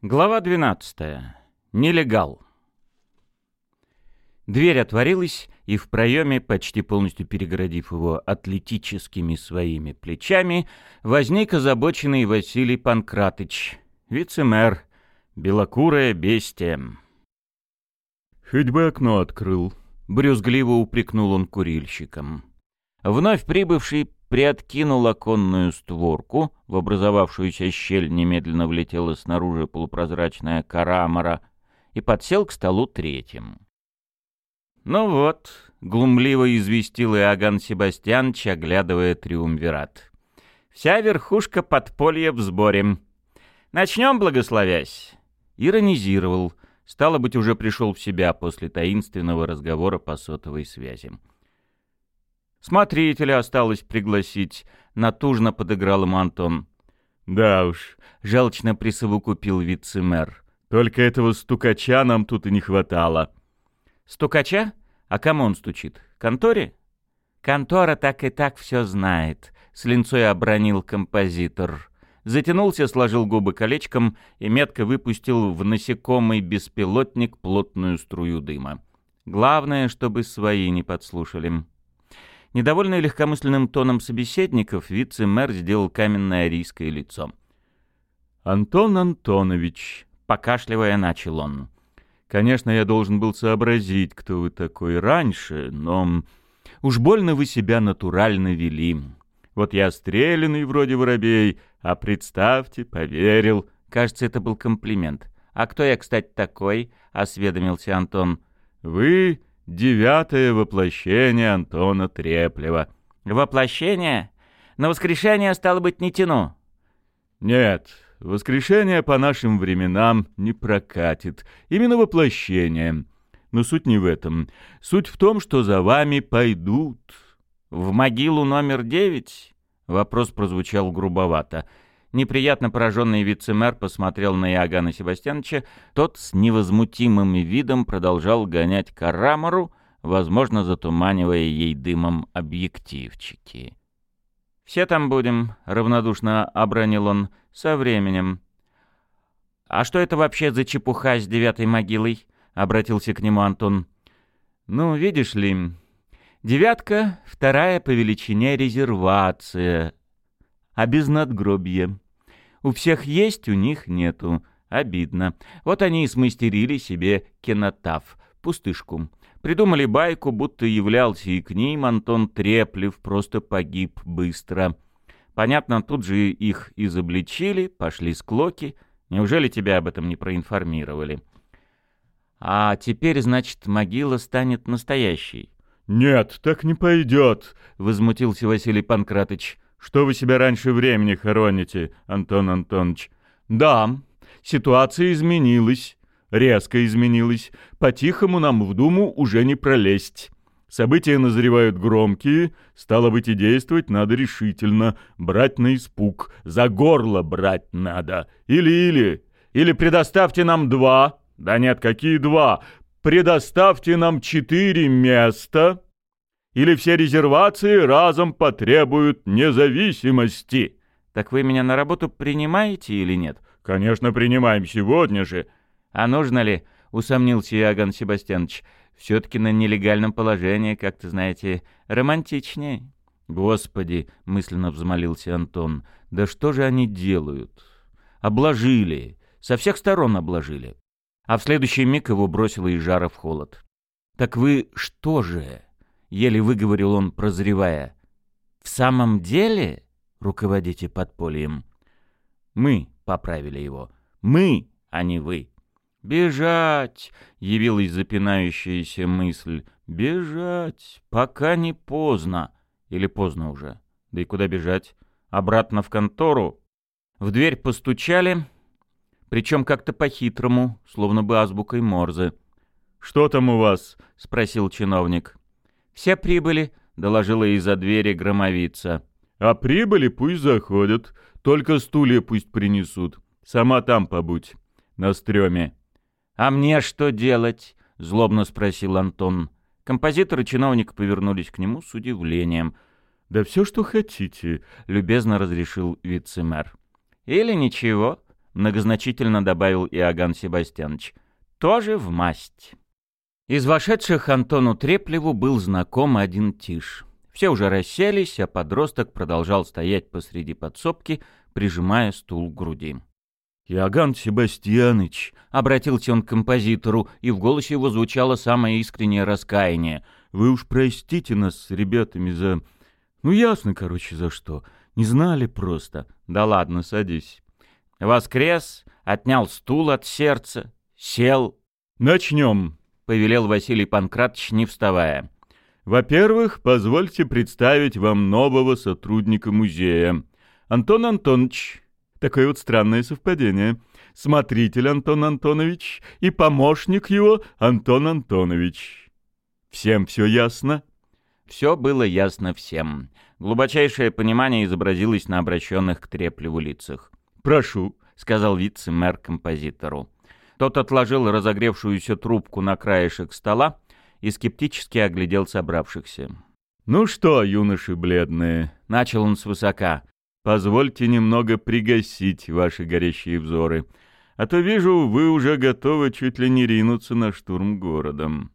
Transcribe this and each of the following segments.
Глава 12. Нелегал. Дверь отворилась, и в проеме, почти полностью перегородив его атлетическими своими плечами, возник озабоченный Василий Панкратыч, вице-мэр, белокурое бестия. «Хоть бы окно открыл», — брюзгливо упрекнул он курильщикам. Вновь прибывший приоткинул оконную створку, в образовавшуюся щель немедленно влетела снаружи полупрозрачная карамара и подсел к столу третьим. «Ну вот», — глумливо известил Иоганн Себастьянович, оглядывая триумвират. «Вся верхушка подполья в сборе. Начнем, благословясь». Иронизировал. Стало быть, уже пришел в себя после таинственного разговора по сотовой связи. Смотрителя осталось пригласить. Натужно подыграл ему Антон. «Да уж», — желчно присовокупил вице-мэр. «Только этого стукача нам тут и не хватало». «Стукача? А кому он стучит? Конторе?» «Контора так и так все знает», — с линцой обронил композитор. Затянулся, сложил губы колечком и метко выпустил в насекомый беспилотник плотную струю дыма. Главное, чтобы свои не подслушали. Недовольный легкомысленным тоном собеседников, вице-мэр сделал каменное арийское лицо. «Антон Антонович», — покашливая, начал он. «Конечно, я должен был сообразить, кто вы такой раньше, но уж больно вы себя натурально вели. Вот я стрелянный вроде воробей, а представьте, поверил». Кажется, это был комплимент. «А кто я, кстати, такой?» — осведомился Антон. «Вы девятое воплощение Антона Треплева. Воплощение? На воскрешение, стало быть, не тяну. Нет, воскрешение по нашим временам не прокатит. Именно воплощение. Но суть не в этом. Суть в том, что за вами пойдут. В могилу номер девять? Вопрос прозвучал грубовато. Неприятно пораженный вице-мэр посмотрел на Иоганна Себастьяновича. Тот с невозмутимым видом продолжал гонять Карамару, возможно, затуманивая ей дымом объективчики. «Все там будем», — равнодушно обронил он, — «со временем». «А что это вообще за чепуха с девятой могилой?» — обратился к нему Антон. «Ну, видишь ли, девятка — вторая по величине резервация, а без надгробья. У всех есть, у них нету. Обидно. Вот они и смастерили себе кинотаф, пустышку. Придумали байку, будто являлся и к ним Антон Треплев, просто погиб быстро. Понятно, тут же их изобличили, пошли склоки. Неужели тебя об этом не проинформировали? А теперь, значит, могила станет настоящей. «Нет, так не пойдет», — возмутился Василий Панкратыч. Что вы себя раньше времени хороните, Антон Антонович? Да, ситуация изменилась, резко изменилась. По-тихому нам в Думу уже не пролезть. События назревают громкие, стало быть и действовать надо решительно, брать на испуг, за горло брать надо. Или-или, или предоставьте нам два, да нет, какие два, предоставьте нам четыре места, или все резервации разом потребуют независимости. Так вы меня на работу принимаете или нет? Конечно, принимаем сегодня же. А нужно ли, усомнился Иоганн Себастьянович, все-таки на нелегальном положении, как ты знаете, романтичнее. Господи, мысленно взмолился Антон, да что же они делают? Обложили, со всех сторон обложили. А в следующий миг его бросило из жара в холод. Так вы что же? — еле выговорил он, прозревая. «В самом деле руководите подпольем?» «Мы», — поправили его. «Мы, а не вы». «Бежать!» — явилась запинающаяся мысль. «Бежать! Пока не поздно!» Или поздно уже? Да и куда бежать? Обратно в контору? В дверь постучали, причем как-то по-хитрому, словно бы азбукой Морзе. «Что там у вас?» — спросил чиновник. «Все прибыли», — доложила из-за двери громовица. «А прибыли пусть заходят, только стулья пусть принесут. Сама там побудь, на стреме». «А мне что делать?» — злобно спросил Антон. Композитор и чиновник повернулись к нему с удивлением. «Да все, что хотите», — любезно разрешил вице-мэр. «Или ничего», —— многозначительно добавил Иоганн Себастьянович. «Тоже в масть». Из вошедших Антону Треплеву был знаком один Тиш. Все уже расселись, а подросток продолжал стоять посреди подсобки, прижимая стул к груди. «Иоганн Себастьяныч», — обратился он к композитору, и в голосе его звучало самое искреннее раскаяние. «Вы уж простите нас с ребятами за... Ну, ясно, короче, за что. Не знали просто. Да ладно, садись». Воскрес, отнял стул от сердца, сел. «Начнем», повелел Василий Панкратович, не вставая. «Во-первых, позвольте представить вам нового сотрудника музея. Антон Антонович. Такое вот странное совпадение. Смотритель Антон Антонович и помощник его Антон Антонович. Всем все ясно?» Все было ясно всем. Глубочайшее понимание изобразилось на обращенных к Треплеву лицах. «Прошу», — сказал вице-мэр композитору. Тот отложил разогревшуюся трубку на краешек стола и скептически оглядел собравшихся. «Ну что, юноши бледные?» — начал он свысока. «Позвольте немного пригасить ваши горящие взоры, а то вижу, вы уже готовы чуть ли не ринуться на штурм городом.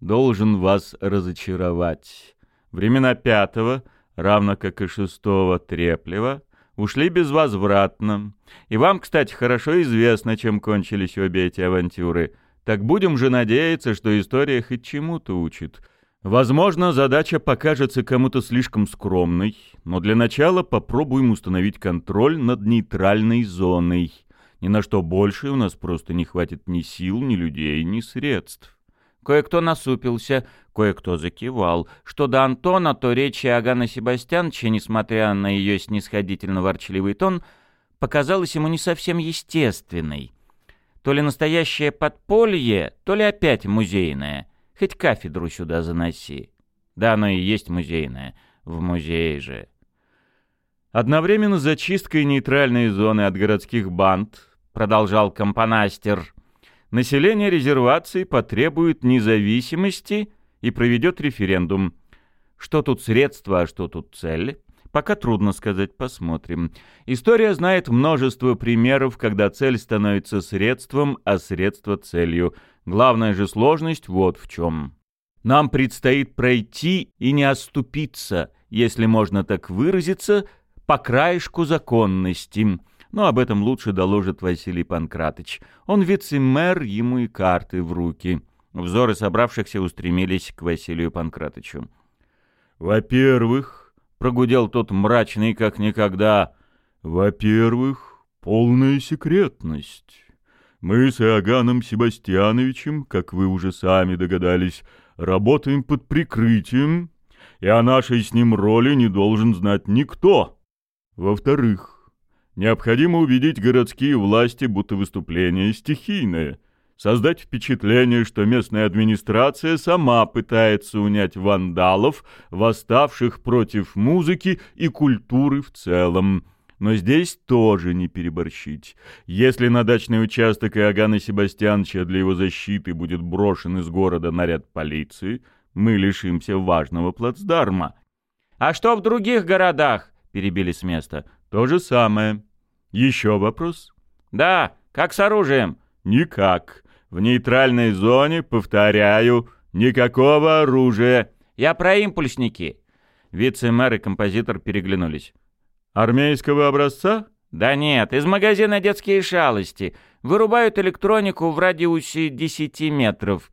Должен вас разочаровать. Времена пятого, равно как и шестого Треплева, ушли безвозвратно. И вам, кстати, хорошо известно, чем кончились обе эти авантюры. Так будем же надеяться, что история хоть чему-то учит. Возможно, задача покажется кому-то слишком скромной, но для начала попробуем установить контроль над нейтральной зоной. Ни на что больше у нас просто не хватит ни сил, ни людей, ни средств. Кое-кто насупился, кое-кто закивал. Что до Антона, то речь Иоганна Себастьяновича, несмотря на ее снисходительно-ворчливый тон, показалась ему не совсем естественной. То ли настоящее подполье, то ли опять музейное. Хоть кафедру сюда заноси. Да, оно и есть музейное. В музее же. Одновременно с зачисткой нейтральной зоны от городских банд, продолжал компонастер, население резервации потребует независимости и проведет референдум. Что тут средство, а что тут цель? Пока трудно сказать, посмотрим. История знает множество примеров, когда цель становится средством, а средство — целью. Главная же сложность вот в чем. Нам предстоит пройти и не оступиться, если можно так выразиться, по краешку законности — но об этом лучше доложит Василий Панкратыч. Он вице-мэр, ему и карты в руки. Взоры собравшихся устремились к Василию Панкратычу. «Во-первых», — прогудел тот мрачный как никогда, — «во-первых, полная секретность. Мы с Иоганном Себастьяновичем, как вы уже сами догадались, работаем под прикрытием, и о нашей с ним роли не должен знать никто. Во-вторых, Необходимо убедить городские власти, будто выступление стихийное, создать впечатление, что местная администрация сама пытается унять вандалов, восставших против музыки и культуры в целом. Но здесь тоже не переборщить. Если на дачный участок Иоганна Себастьяновича для его защиты будет брошен из города наряд полиции, мы лишимся важного плацдарма. — А что в других городах? — перебили с места. — То же самое. Еще вопрос? Да, как с оружием? Никак. В нейтральной зоне, повторяю, никакого оружия. Я про импульсники. Вице-мэр и композитор переглянулись. Армейского образца? Да нет, из магазина детские шалости. Вырубают электронику в радиусе 10 метров.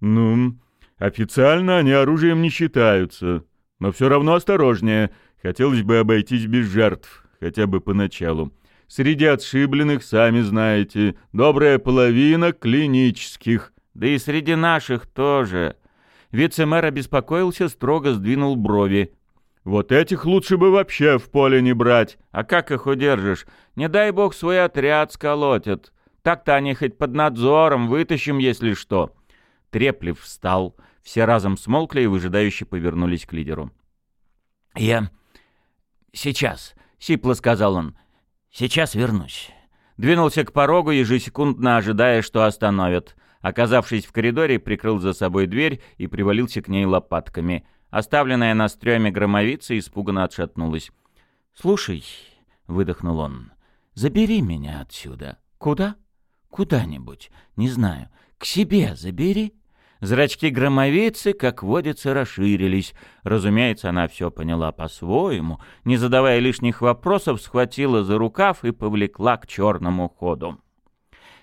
Ну, официально они оружием не считаются. Но все равно осторожнее. Хотелось бы обойтись без жертв хотя бы поначалу. Среди отшибленных, сами знаете, добрая половина клинических. Да и среди наших тоже. Вице-мэр обеспокоился, строго сдвинул брови. Вот этих лучше бы вообще в поле не брать. А как их удержишь? Не дай бог свой отряд сколотят. Так-то они хоть под надзором, вытащим, если что. Треплев встал. Все разом смолкли и выжидающе повернулись к лидеру. «Я... сейчас», — сипло сказал он. «Сейчас вернусь». Двинулся к порогу, ежесекундно ожидая, что остановят. Оказавшись в коридоре, прикрыл за собой дверь и привалился к ней лопатками. Оставленная на стреме громовица испуганно отшатнулась. «Слушай», — выдохнул он, — Забери меня отсюда. Куда? Куда-нибудь. Не знаю. К себе забери. Зрачки громовицы, как водится, расширились. Разумеется, она все поняла по-своему. Не задавая лишних вопросов, схватила за рукав и повлекла к черному ходу.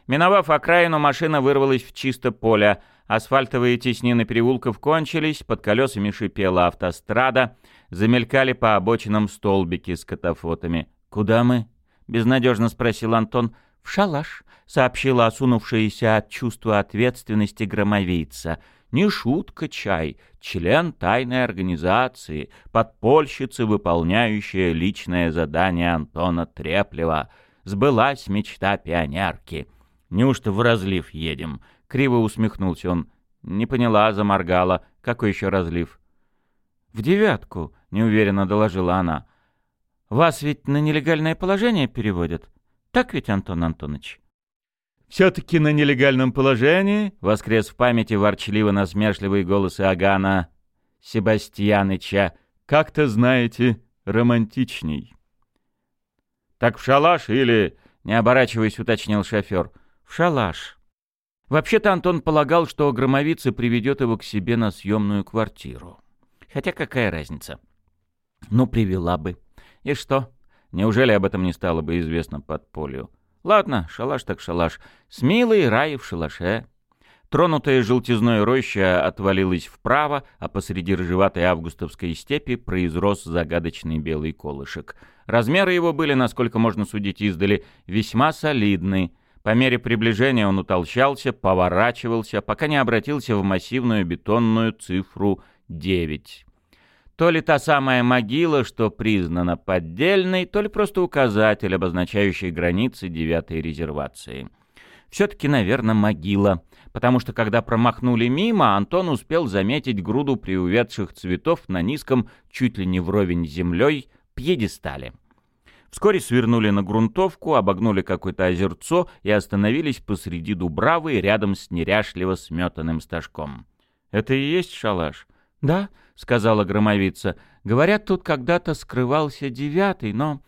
Миновав окраину, машина вырвалась в чисто поле. Асфальтовые теснины переулков кончились, под колесами шипела автострада, замелькали по обочинам столбики с катафотами. «Куда мы?» — безнадежно спросил Антон. «В шалаш», — сообщила осунувшаяся от чувства ответственности громовица. «Не шутка, чай. Член тайной организации, подпольщица, выполняющая личное задание Антона Треплева. Сбылась мечта пионерки. Неужто в разлив едем?» Криво усмехнулся он. «Не поняла, заморгала. Какой еще разлив?» «В девятку», — неуверенно доложила она. «Вас ведь на нелегальное положение переводят?» Так ведь, Антон Антонович? «Все-таки на нелегальном положении?» — воскрес в памяти ворчливо-насмешливый голос Агана Себастьяныча. «Как-то, знаете, романтичней». «Так в шалаш или...» — не оборачиваясь, уточнил шофер. «В шалаш». Вообще-то Антон полагал, что громовица приведет его к себе на съемную квартиру. Хотя какая разница? Ну, привела бы. И что? Неужели об этом не стало бы известно подполью? Ладно, шалаш так шалаш. С милой рай в шалаше. Тронутая желтизной роща отвалилась вправо, а посреди рыжеватой августовской степи произрос загадочный белый колышек. Размеры его были, насколько можно судить издали, весьма солидны. По мере приближения он утолщался, поворачивался, пока не обратился в массивную бетонную цифру 9. То ли та самая могила, что признана поддельной, то ли просто указатель, обозначающий границы девятой резервации. Все-таки, наверное, могила, потому что когда промахнули мимо, Антон успел заметить груду приувядших цветов на низком, чуть ли не вровень с землей, пьедестале. Вскоре свернули на грунтовку, обогнули какое-то озерцо и остановились посреди дубравы рядом с неряшливо сметанным стажком. «Это и есть шалаш?» «Да», — сказала громовица. «Говорят, тут когда-то скрывался девятый, но...»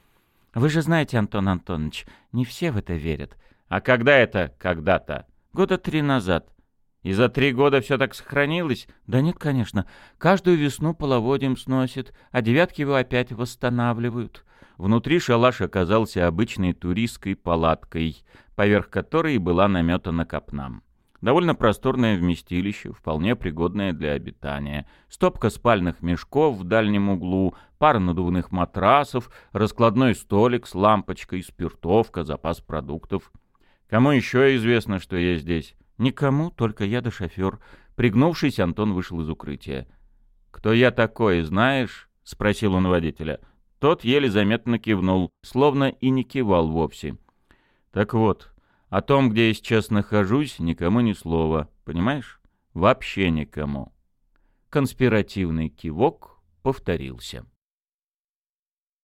«Вы же знаете, Антон Антонович, не все в это верят». «А когда это когда-то?» «Года три назад». «И за три года все так сохранилось?» «Да нет, конечно. Каждую весну половодьем сносит, а девятки его опять восстанавливают». Внутри шалаш оказался обычной туристской палаткой, поверх которой была наметана копнам. Довольно просторное вместилище, вполне пригодное для обитания. Стопка спальных мешков в дальнем углу, пара надувных матрасов, раскладной столик с лампочкой, спиртовка, запас продуктов. Кому еще известно, что я здесь? Никому, только я да шофер. Пригнувшись, Антон вышел из укрытия. «Кто я такой, знаешь?» — спросил он водителя. Тот еле заметно кивнул, словно и не кивал вовсе. «Так вот, о том, где я сейчас нахожусь, никому ни слова. Понимаешь? Вообще никому. Конспиративный кивок повторился.